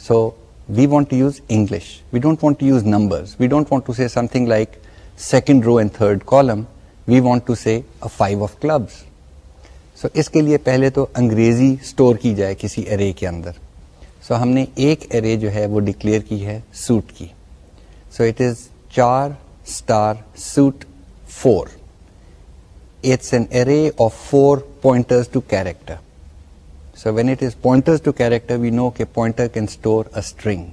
[SPEAKER 1] So we want to use English we don't want to use number we don't want to see something like second row and third column we want to see five of clubs so اس کے لیے پہلے تو انگریزی store کی جائے کسی ارے کے اندر سو so, ہم نے ایک ارے جو ہے وہ ڈکلیئر کی ہے سوٹ کی so it is char star suit four it's an array of four pointers to character so when it is pointers to character we know کہ pointer can store a string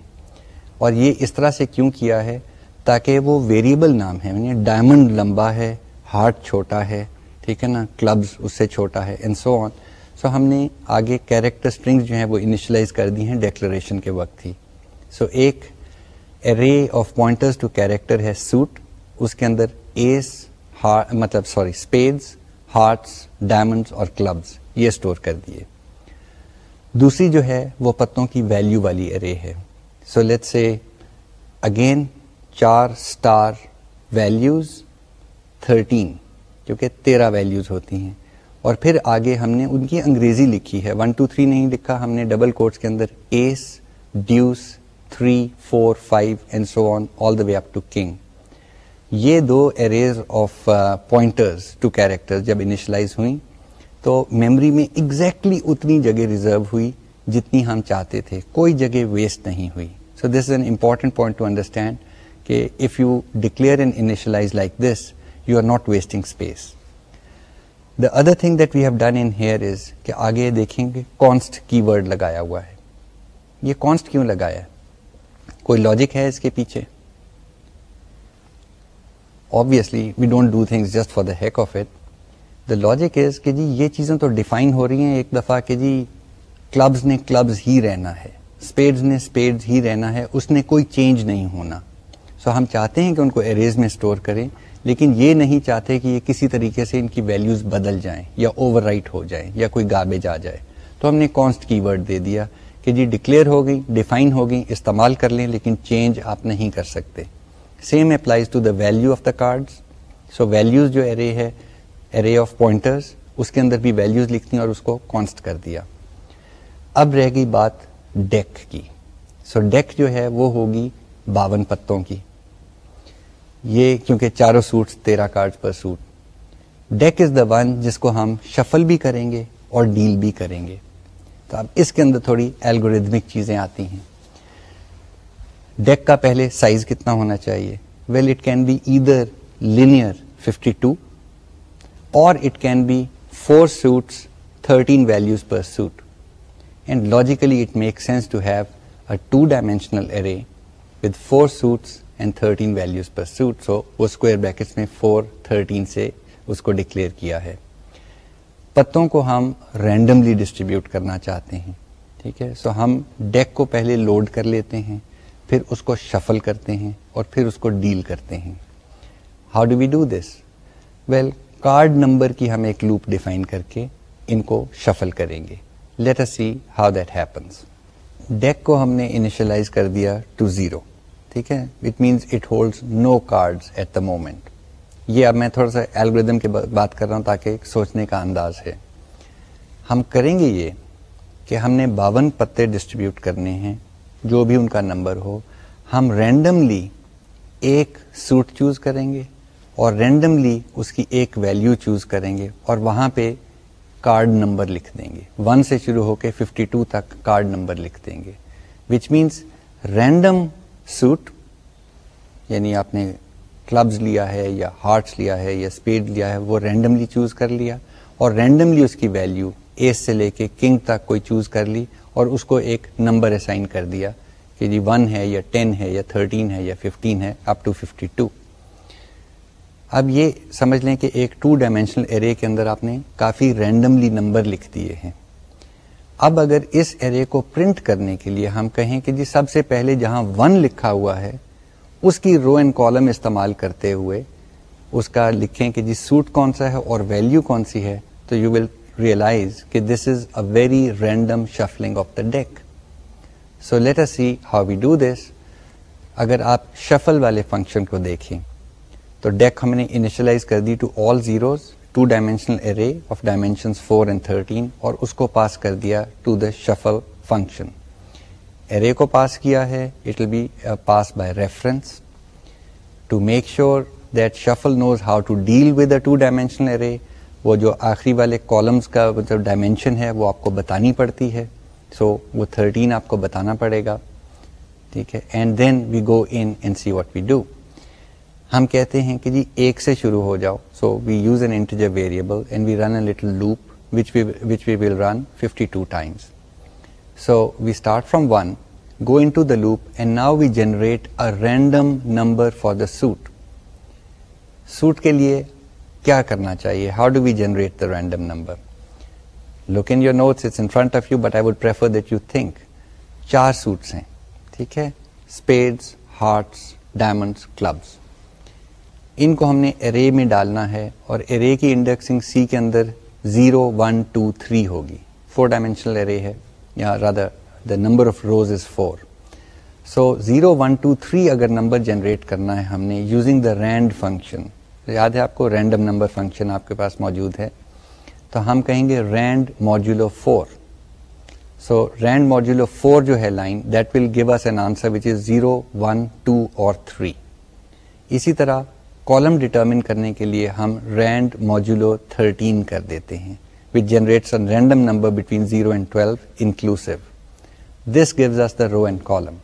[SPEAKER 1] اور یہ اس طرح سے کیوں کیا ہے؟ تاکہ وہ ویریبل نام ہے یعنی ڈائمنڈ لمبا ہے ہارٹ چھوٹا ہے ٹھیک ہے نا؟ کلبز اس سے چھوٹا ہے اینڈ سو آن سو ہم نے آگے کیریکٹر اسٹرنگ جو ہیں وہ انیشلائز کر دی ہیں ڈیکلریشن کے وقت ہی. سو so, ایک array of pointers to character ہے سوٹ اس کے اندر ایس مطلب سوری اسپیڈس ہارٹس ڈائمنڈس اور کلبز یہ اسٹور کر دیے۔ دوسری جو ہے وہ پتوں کی ویلیو والی ارے ہے۔ So let say again char star values thirteen کیونکہ تیرہ ویلیوز ہوتی ہیں۔ اور پھر آگے ہم نے ان کی انگریزی لکھی ہے۔ ون ٹو تھری نہیں لکھا، ہم نے ڈبل کوٹس کے اندر ace deuce three four five and so on all the way up to king یہ دو arrays of pointers to character جب انیشلائز ہوئیں۔ تو میموری میں ایگزیکٹلی exactly اتنی جگہ ریزرو ہوئی جتنی ہم چاہتے تھے۔ کوئی جگہ ویسٹ نہیں ہوئی۔ So this is an important point to understand کہ if you declare and initialize like this you are not wasting space the other thing that we have done in here is کہ آگے دیکھیں گے const keyword لگایا ہوا ہے۔ یہ const کیوں لگایا ہے؟ کوئی لاجک ہے اس کے پیچھے؟ Obviously we don't do things just for the heck of it the logic is کہ جی یہ چیزیں تو ڈیفائن ہو رہی ہیں، ایک دفعہ کہ جی کلبز نے کلبز ہی رہنا ہے اسپیڈز نے اسپیڈز ہی رہنا ہے، اس نے کوئی چینج نہیں ہونا۔ سو so ہم چاہتے ہیں کہ ان کو اریز میں اسٹور کریں، لیکن یہ نہیں چاہتے کہ یہ کسی طریقے سے ان کی ویلیوز بدل جائیں یا اوور رائٹ ہو جائیں یا کوئی گاربیج آ جائے۔ تو ہم نے کانسٹ کی ورڈ دے دیا کہ جی ڈکلیئر ہو گئی ڈیفائن ہو گئی، استعمال کر لیں، لیکن چینج آپ نہیں کر سکتے۔ Same applies to the value of the card so values جو ارے ہے ارے آف پوائنٹرز اس کے اندر بھی ویلوز لکھتی اور اس کو کانسٹ کر دیا اب رہ گئی بات ڈیک کی سو so ڈیک جو ہے وہ ہوگی باون پتوں کی یہ کیونکہ چاروں سوٹس تیرہ card per suit deck is the one جس کو ہم شفل بھی کریں گے اور ڈیل بھی کریں گے تو اب اس کے اندر تھوڑی الگوریدمک چیزیں آتی ہیں ڈیک کا پہلے سائز کتنا ہونا چاہیے well it can be either linear 52 اور it can be four suits 13 values per suit and logically it make sense to have a two dimensional array with four suits and thirteen values per suit so وہ square brackets میں four thirteen سے اس کو declare کیا ہے پتوں کو ہم رینڈملی ڈسٹریبیوٹ کرنا چاہتے ہیں ٹھیک ہے سو ہم ڈیک کو پہلے لوڈ کر لیتے ہیں پھر اس کو شفل کرتے ہیں اور پھر اس کو ڈیل کرتے ہیں how do we do this well card number کی ہم ایک لوپ ڈیفائن کر کے ان کو شفل کریں گے۔ Let us see how that happens deck کو ہم نے انیشلائز کر دیا ٹو زیرو ٹھیک ہے؟ It means it hold no card at the moment یہ اب میں تھوڑا سا الگریدم کی بات کر رہا ہوں تاکہ سوچنے کا انداز ہے۔ ہم کریں گے یہ کہ ہم نے باون پتے ڈسٹریبیوٹ کرنے ہیں۔ جو بھی ان کا نمبر ہو، ہم رینڈملی ایک سوٹ چوز کریں گے۔ اور رینڈملی اس کی ایک ویلیو چوز کریں گے اور وہاں پہ کارڈ نمبر لکھ دیں گے۔ ون سے شروع ہو کے ففٹی ٹو تک کارڈ نمبر لکھ دیں گے۔ وچ مینس رینڈم سوٹ یعنی آپ نے کلبز لیا ہے یا ہارٹس لیا ہے یا اسپیڈ لیا ہے، وہ رینڈملی چوز کر لیا اور رینڈملی اس کی ویلیو ایس سے لے کے کنگ تک کوئی چوز کر لی اور اس کو ایک نمبر اسائن کر دیا کہ جی ون ہے یا ٹین ہے یا تھرٹین ہے یا ففٹین ہے اپ ٹو ففٹی ٹو اب یہ سمجھ لیں کہ ایک ٹو ڈائمینشنل ایرے کے اندر آپ نے کافی رینڈملی نمبر لکھ دیے ہیں۔ اب اگر اس ایرے کو پرنٹ کرنے کے لیے ہم کہیں کہ جی سب سے پہلے جہاں ون لکھا ہوا ہے، اس کی رو اینڈ کالم استعمال کرتے ہوئے اس کا لکھیں کہ جی سوٹ کون سا ہے اور ویلو کون سی ہے، تو یو ول ریئلائز کہ this is a very random shuffling of the deck so let see how we do this اگر آپ شفل والے فنکشن کو دیکھیں۔ تو ڈیک ہم نے انیشلائز کر دی to all zeros two dimensional array of dimension four and thirteen اور اس کو پاس کر دیا to the shuffle function array کو پاس کیا ہے it will be pass by reference to make sure that shuffle knows how to deal with a two dimensional array وہ جو آخری والے کالمس کا جو ڈائمینشن ہے وہ آپ کو بتانی پڑتی ہے. سو so, وہ تھرٹین آپ کو بتانا پڑے گا. ٹھیک ہے? And then we go in and see what we do ہم کہتے ہیں کہ جی ایک سے شروع ہو جاؤ. So we use an integer variable and we run a little loop which we will run fifty two times so we start from one go into the loop and now we generate a random number for the suit suit کے لیے کیا کرنا چاہیے? How do we generate the random number look in your notes it's in front of you but I would prefer that you think چار suits ہیں. ٹھیک ہے؟ Spades hearts diamonds clubs ان کو ہم نے ارے میں ڈالنا ہے اور ارے کی انڈیکسنگ سی کے اندر زیرو ون ٹو تھری ہوگی. فور ڈائمینشنل ارے ہے، یا rather the number of rows is four so zero one two three اگر نمبر جنریٹ کرنا ہے ہم نے یوزنگ دا رینڈ فنکشن یاد ہے آپ کو رینڈم نمبر فنکشن آپ کے پاس موجود ہے؟ تو ہم کہیں گے رینڈ موجولو فور سو رینڈ موجولو فور جو ہے line that will give us an answer which is zero one two اور تھری اسی طرح کالم ڈیٹرمن کرنے کے لیے ہم رینڈ موجولو 13 کر دیتے ہیں which generates random number between 0 and 12 inclusive this gives us the row and column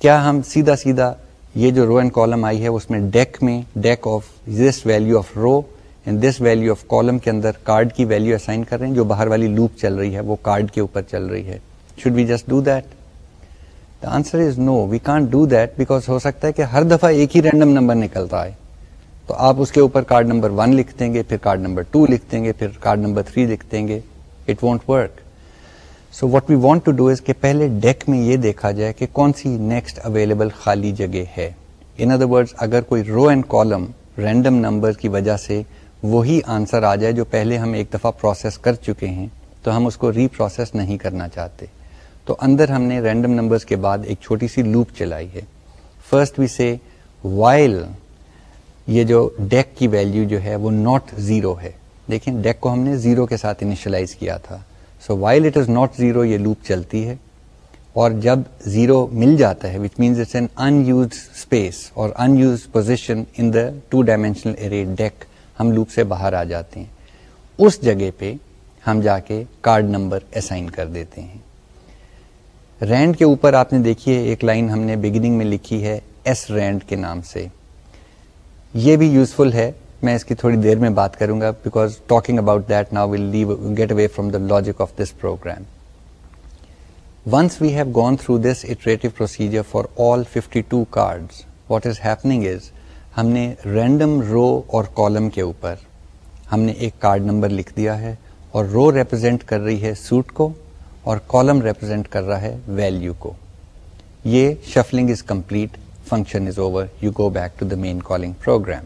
[SPEAKER 1] کیا ہم سیدھا سیدھا یہ جو رو اینڈ کالم آئی ہے، اس میں ڈیک میں deck of this value of row and this value of column کے اندر کارڈ کی ویلو اسائن کر رہے ہیں، جو باہر والی لوپ چل رہی ہے، وہ کارڈ کے اوپر چل رہی ہے. Should we just do that the answer is no we can't do that because ہو سکتا ہے کہ ہر دفعہ ایک ہی رینڈم نمبر نکلتا ہے تو آپ اس کے اوپر کارڈ نمبر ون لکھ دیں گے پھر کارڈ نمبر ٹو لکھ دیں گے پھر کارڈ نمبر تھری لکھ دیں گے it won't work so what we want to do is کہ پہلے ڈیک میں یہ دیکھا جائے کہ کون سی نیکسٹ اویلیبل خالی جگہ ہے ان ادر ورڈ اگر کوئی row and column random number کی وجہ سے وہی آنسر آ جائے جو پہلے ہم ایک دفعہ پروسیس کر چکے ہیں تو ہم اس کو ری پروسیس نہیں کرنا چاہتے تو اندر ہم نے رینڈم نمبرز کے بعد ایک چھوٹی سی لوپ چلائی ہے۔ فرسٹ وی سے وائل یہ جو ڈیک کی ویلیو جو ہے وہ ناٹ زیرو ہے۔ دیکھیں ڈیک کو ہم نے زیرو کے ساتھ انیشلائز کیا تھا۔ So while it is not zero یہ لوپ چلتی ہے۔ اور جب زیرو مل جاتا ہے which means it's an unused space اور unused position in the two dimensional array deck ہم لوپ سے باہر آ جاتے ہیں۔ اس جگہ پہ ہم جا کے کارڈ نمبر اسائن کر دیتے ہیں۔ رینڈ کے اوپر آپ نے دیکھیے ایک لائن ہم نے بگننگ میں لکھی ہے ایس رینڈ کے نام سے۔ یہ بھی یوزفل ہے۔ میں اس کی تھوڑی دیر میں بات کروں گا because talking about that now will leave get away from the logic of this program once we have gone through this iterative procedure for all fifty two card what is happening is ہم نے random row اور column کے اوپر ہم نے ایک card number لکھ دیا ہے اور رو ریپرزینٹ کر رہی ہے سوٹ کو۔ اور کالم ریپرزینٹ کر رہا ہے ویلو کو۔ یہ shuffling is complete function is over you go back to the main calling program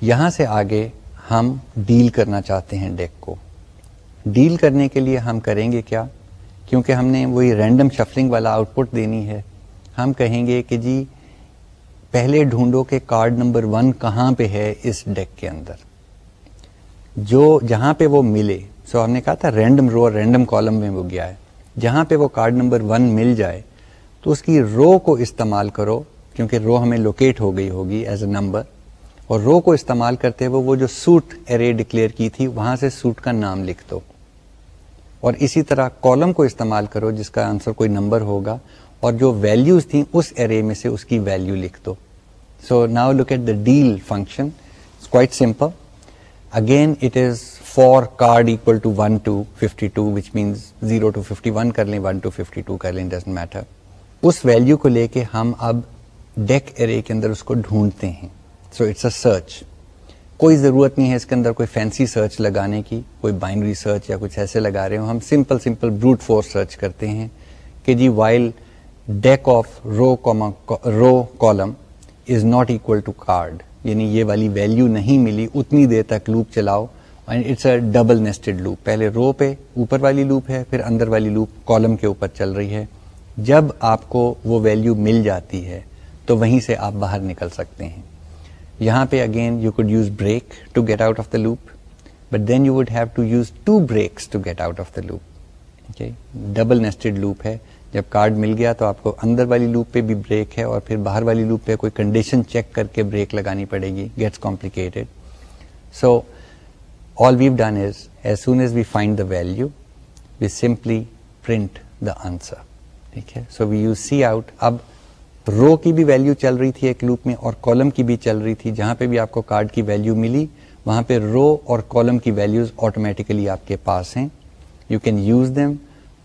[SPEAKER 1] یہاں سے آگے ہم ڈیل کرنا چاہتے ہیں ڈیک کو۔ ڈیل کرنے کے لیے ہم کریں گے کیا؟ کیونکہ ہم نے وہی رینڈم شفلنگ والا آؤٹ پٹ دینی ہے۔ ہم کہیں گے کہ جی پہلے ڈھونڈو کہ کارڈ نمبر ون کہاں پہ ہے اس ڈیک کے اندر۔ جو جہاں پہ وہ ملے سو so ہم نے کہا تھا رینڈم رو اور رینڈم کالم میں وہ گیا ہے۔ جہاں پہ وہ کارڈ نمبر ون مل جائے، تو اس کی رو کو استعمال کرو، کیونکہ رو ہمیں لوکیٹ ہو گئی ہوگی ایز اے نمبر اور رو کو استعمال کرتے ہوئے وہ جو سوٹ ارے ڈکلیئر کی تھی، وہاں سے سوٹ کا نام لکھ دو۔ اور اسی طرح کالم کو استعمال کرو، جس کا آنسر کوئی نمبر ہوگا۔ اور جو ویلوز تھیں اس ارے میں سے اس کی ویلو لکھ دو۔ So now look at the deal function quite simple again it is for card equal to one to fifty two which means zero to fifty one کر لیں ون ٹو ففٹی ٹو کر لیں doesn't matter اس value کو لے کے ہم اب ڈیک ارے کے اندر اس کو ڈھونڈتے ہیں. سو اٹس اے سرچ کوئی ضرورت نہیں ہے اس کے اندر کوئی فینسی سرچ لگانے کی، کوئی بائنڈری سرچ یا کچھ ایسے لگا رہے ہو ہم simple simple brute force search کرتے ہیں کہ جی while deck of row row column is not equal to card یعنی یہ والی ویلو نہیں ملی، اتنی دیر تک لوپ چلاؤ it's a double nested loop پہلے رو پہ اوپر والی لوپ ہے، پھر اندر والی لوپ کالم کے اوپر چل رہی ہے۔ جب آپ کو وہ ویلو مل جاتی ہے، تو وہیں سے آپ باہر نکل سکتے ہیں۔ یہاں پہ again you could use break to get out of the loop but then you would have to use two breaks to get out of the loop double nested loop ہے۔ جب کارڈ مل گیا تو آپ کو اندر والی لوپ پہ بھی بریک ہے اور پھر باہر والی لوپ پہ کوئی کنڈیشن چیک کر کے بریک لگانی پڑے گی۔ Gets complicated so all we've done is as soon as we find the value we simply print the answer ٹھیک ہے so we you see out اب رو کی بھی ویلو چل رہی تھی ایک لوپ میں اور کالم کی بھی چل رہی تھی جہاں پہ بھی آپ کو کارڈ کی ویلو ملی وہاں پہ رو اور کالم کی ویلوز آٹومیٹیکلی آپ کے پاس ہیں you can use them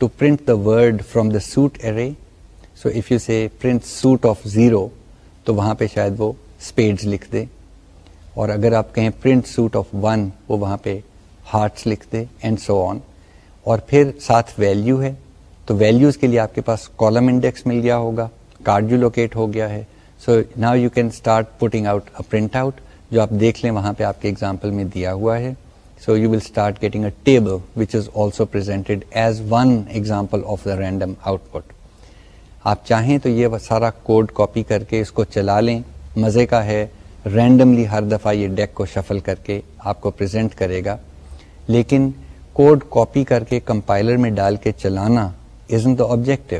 [SPEAKER 1] to print the word from the suit array so if you see print suit of zero تو وہاں پہ شاید وہ اسپیڈ لکھ دے اور اگر آپ کہیں پرنٹ سوٹ آف ون وہ وہاں پہ ہارٹس لکھ دے اینڈ سو آن اور پھر ساتھ ویلو ہے، تو ویلوز کے لیے آپ کے پاس کالم انڈیکس مل گیا ہوگا کارڈ جو لوکیٹ ہو گیا ہے. So now you can start putting out print out جو آپ دیکھ لیں وہاں پہ آپ کے ایگزامپل میں دیا ہوا ہے. So you will start getting a table which is also presented as one example of the random output آپ چاہیں تو یہ سارا کوڈ کاپی کر کے اس کو چلا لیں. مزے کا ہے رینڈملی ہر دفعہ یہ ڈیک کو شفل کر کے آپ کو پریزنٹ کرے گا۔ لیکن کوڈ کاپی کر کے کمپائلر میں ڈال کے چلانا is in the objective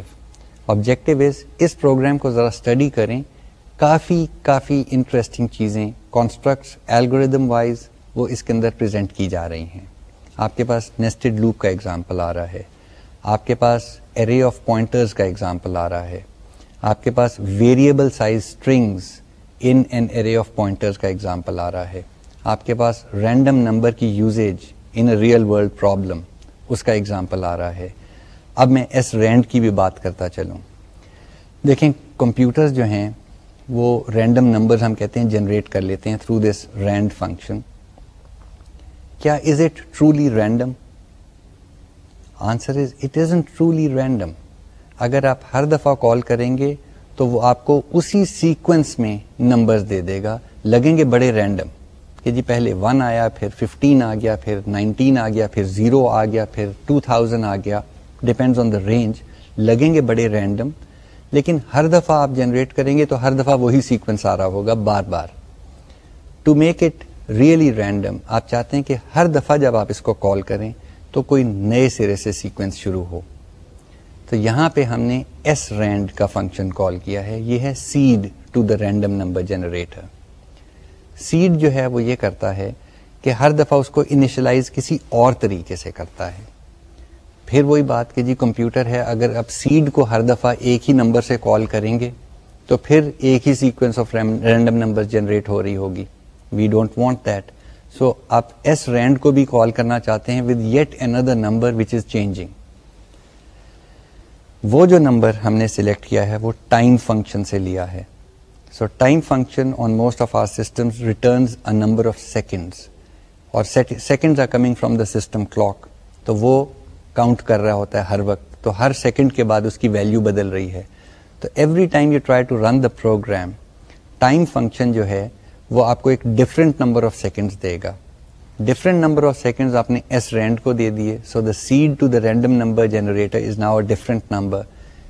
[SPEAKER 1] objective is us program کو ذرا اسٹڈی کریں۔ کافی کافی انٹرسٹنگ چیزیں کانسٹرکٹس ایلگوریدم وائز وہ اس کے اندر پریزنٹ کی جا رہی ہیں۔ آپ کے پاس نیسٹڈ لوپ کا ایگزامپل آ رہا ہے۔ آپ کے پاس ارے آف پوائنٹرز کا ایگزامپل آ رہا ہے۔ آپ کے پاس variable size strings in an array of pointers کا ایگزامپل آ رہا ہے۔ آپ کے پاس رینڈم نمبر کی usage in real world problem اس کا ایگزامپل آ رہا ہے۔ اب میں ایس رینڈ کی بھی بات کرتا چلوں۔ دیکھیں کمپیوٹرز جو ہیں، وہ رینڈم نمبر ہم کہتے ہیں جنریٹ کر لیتے ہیں تھرو دس رینڈ فنکشن کیا is it truly random answer is it is in truly random اگر آپ ہر دفعہ کال کریں گے تو وہ آپ کو اسی سیکوینس میں نمبرز دے دے گا۔ لگیں گے بڑے رینڈم کہ جی پہلے ون آیا، پھر ففٹین آ گیا، پھر نائنٹین آ گیا، پھر زیرو آ گیا، پھر ٹو تھاؤزینڈ آ گیا۔ ڈپینڈز آن دا رینج لگیں گے بڑے رینڈم لیکن ہر دفعہ آپ جنریٹ کریں گے تو ہر دفعہ وہی سیکوینس آ رہا ہوگا بار بار۔ To make it really random آپ چاہتے ہیں کہ ہر دفعہ جب آپ اس کو کال کریں تو کوئی نئے سرے سے سیکوینس شروع ہو۔ تو یہاں پہ ہم نے ایس رینڈ کا فنکشن کال کیا ہے۔ یہ ہے seed to the random number generator seed جو ہے وہ یہ کرتا ہے کہ ہر دفعہ اس کو انیشلائز کسی اور طریقے سے کرتا ہے۔ پھر وہی بات کہ جی کمپیوٹر ہے، اگر آپ سیڈ کو ہر دفعہ ایک ہی نمبر سے کال کریں گے تو پھر ایک ہی sequence of random number generate ہو رہی ہوگی۔ We don't want that so آپ ایس رینڈ کو بھی کال کرنا چاہتے ہیں ود یٹ اندر نمبر وچ از چینجنگ وہ جو نمبر ہم نے سلیکٹ کیا ہے وہ ٹائم فنکشن سے لیا ہے۔ So time function on most of our system returns a number of seconds اور seconds are coming from the system clock تو وہ کاؤنٹ کر رہا ہوتا ہے ہر وقت۔ تو ہر سیکنڈ کے بعد اس کی ویلو بدل رہی ہے۔ تو every time you try to run the program time function جو ہے وہ آپ کو ایک ڈفرنٹ نمبر آف سیکنڈ دے گا۔ ڈفرنٹ نمبر آف سیکنڈ آپ نے ایس رینڈ کو دے دیے. So the seed to the random number generator is now a different number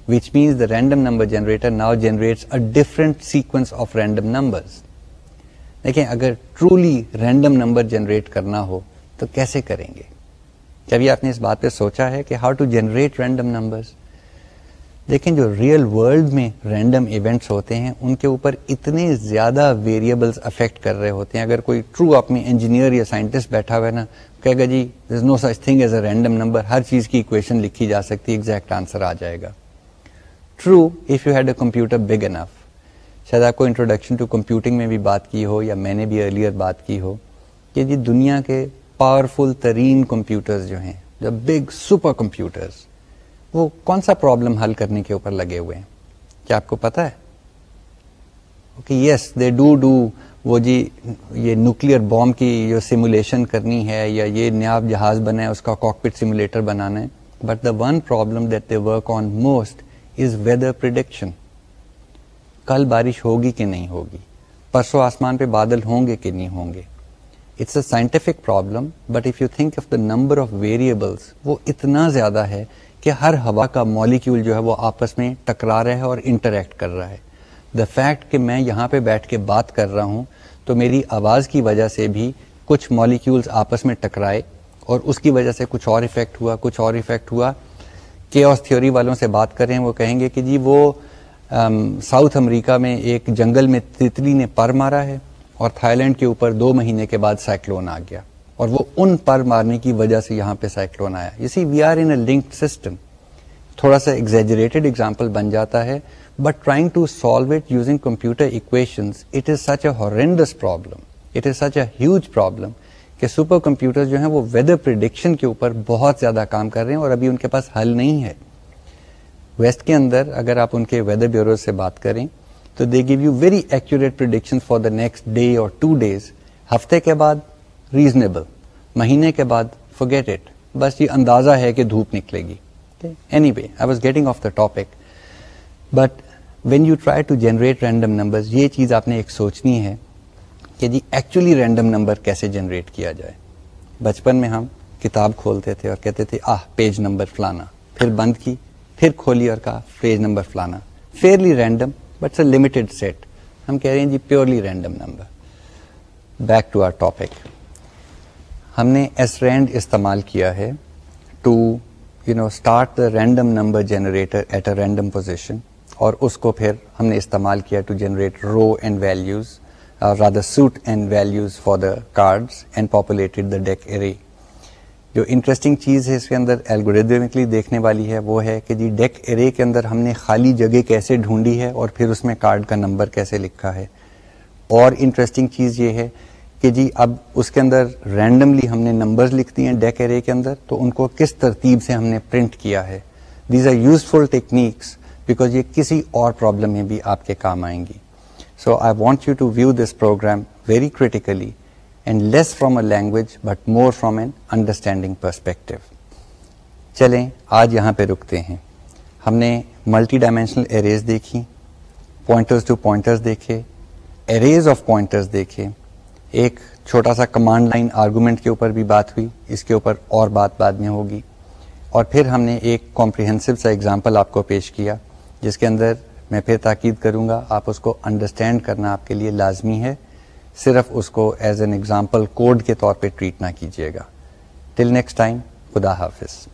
[SPEAKER 1] which means the random number generator now generates a different sequence of random number دیکھیں، اگر truly random number generate کرنا ہو، تو کیسے کریں گے؟ کبھی آپ نے اس بات پہ سوچا ہے کہ how to generate random numbers دیکھیں جو ریئل ورلڈ میں رینڈم ایونٹس ہوتے ہیں، ان کے اوپر اتنے زیادہ ویریبلس افیکٹ کر رہے ہوتے ہیں۔ اگر کوئی ٹرو اپنی انجینئر یا سائنٹسٹ بیٹھا ہوا ہے نا، کہے گا جی there's no such thing as a random number ہر چیز کی اکویشن لکھی جا سکتی ہے ایگزیکٹ آنسر آ جائے گا۔ True if you had a computer big enough شاید آپ کو انٹروڈکشن ٹو کمپیوٹنگ میں بھی بات کی ہو یا میں نے بھی ارلیئر بات کی ہو کہ جی دنیا کے پاورفل ترین کمپیوٹرز جو ہیں، جو بگ سپر کمپیوٹرز وہ کون سا پرابلم حل کرنے کے اوپر لگے ہوئے ہیں؟ کیا آپ کو پتا ہے؟ یس دے ڈو ڈو وہ جی یہ نیوکلیر بام کی جو سیمولیشن کرنی ہے یا یہ نیا جہاز بنا ہے، اس کا کاکپٹ سیمولیٹر بنانا ہے۔ But the one problem that they work on most is weather prediction کل بارش ہوگی کہ نہیں ہوگی؟ پرسوں آسمان پہ بادل ہوں گے کہ نہیں ہوں گے؟ It's a scientific problem but if you think of the number of variables وہ اتنا زیادہ ہے کہ ہر ہوا کا مولیکیول جو ہے وہ آپس میں ٹکرا رہا ہے اور انٹریکٹ کر رہا ہے۔ دا فیکٹ کہ میں یہاں پہ بیٹھ کے بات کر رہا ہوں تو میری آواز کی وجہ سے بھی کچھ مالیکیولز آپس میں ٹکرائے اور اس کی وجہ سے کچھ اور افیکٹ ہوا، کچھ اور افیکٹ ہوا۔ کیوس تھیوری والوں سے بات کریں وہ کہیں گے کہ جی وہ ساؤتھ امریکہ میں ایک جنگل میں تتلی نے پر مارا ہے اور تھائی لینڈ کے اوپر دو مہینے کے بعد سائیکلون آ گیا۔ اور وہ ان پر مارنے کی وجہ سے یہاں پہ سائیکلون آیا۔ اسی we are in linked system تھوڑا سا ایگزیجریٹڈ ایگزامپل بن جاتا ہے but trying to solve it using computer equation it is such a horrendous problem it is such a huge problem کہ سپر کمپیوٹر جو ہیں وہ ویدر پرڈکشن کے اوپر بہت زیادہ کام کر رہے ہیں اور ابھی ان کے پاس حل نہیں ہے۔ ویسٹ کے اندر اگر آپ ان کے ویدر بیورو سے بات کریں، تو they give you very accurate prediction for the next day اور ٹو ڈیز ہفتے کے بعد ریزنیبل مہینے کے بعد فوگیٹ اٹ بس یہ اندازہ ہے کہ دھوپ نکلے گی. Anyway I was getting off the topic but when you try to generate random number یہ چیز آپ نے ایک سوچنی ہے کہ جی ایکچولی رینڈم نمبر کیسے جنریٹ کیا جائے؟ بچپن میں ہم کتاب کھولتے تھے اور کہتے تھے، آہ پیج نمبر فلانا. پھر بند کی، پھر کھولی اور کہا پیج نمبر فلانا. Fairly random but a limited set ہم کہہ رہے ہیں جی purely random number back to our topic ہم نے ایس رینڈ استعمال کیا ہے to you know start the random number generator at a random position اور اس کو پھر ہم نے استعمال کیا to generate row and values rather suit and values for the cards and populated the deck array جو انٹرسٹنگ چیز ہے اس کے اندر الگوریدمکلی دیکھنے والی ہے وہ ہے کہ جی ڈیک ارے کے اندر ہم نے خالی جگہ کیسے ڈھونڈی ہے اور پھر اس میں کارڈ کا نمبر کیسے لکھا ہے. اور انٹرسٹنگ چیز یہ ہے کہ جی اب اس کے اندر رینڈملی ہم نے نمبرز لکھ دیے ڈیک ارے کے اندر، تو ان کو کس ترتیب سے ہم نے پرنٹ کیا ہے؟ These are useful techniques because یہ کسی اور پرابلم میں بھی آپ کے کام آئیں گی۔ So I want you to view this program very critically and less from a language but more from an understanding perspective چلیں، آج یہاں پہ رکتے ہیں۔ ہم نے ملٹی ڈائمینشنل اریز دیکھی پوائنٹرز ٹو پوائنٹرز دیکھے اریز آف پوائنٹرز دیکھے۔ ایک چھوٹا سا کمانڈ لائن آرگومنٹ کے اوپر بھی بات ہوئی، اس کے اوپر اور بات بعد میں ہوگی۔ اور پھر ہم نے ایک کمپریہنسو سا ایگزامپل آپ کو پیش کیا، جس کے اندر میں پھر تاکید کروں گا، آپ اس کو انڈرسٹینڈ کرنا آپ کے لیے لازمی ہے۔ صرف اس کو ایز این ایگزامپل کوڈ کے طور پہ ٹریٹ نہ کیجیے گا۔ ٹل نیکسٹ ٹائم خدا حافظ۔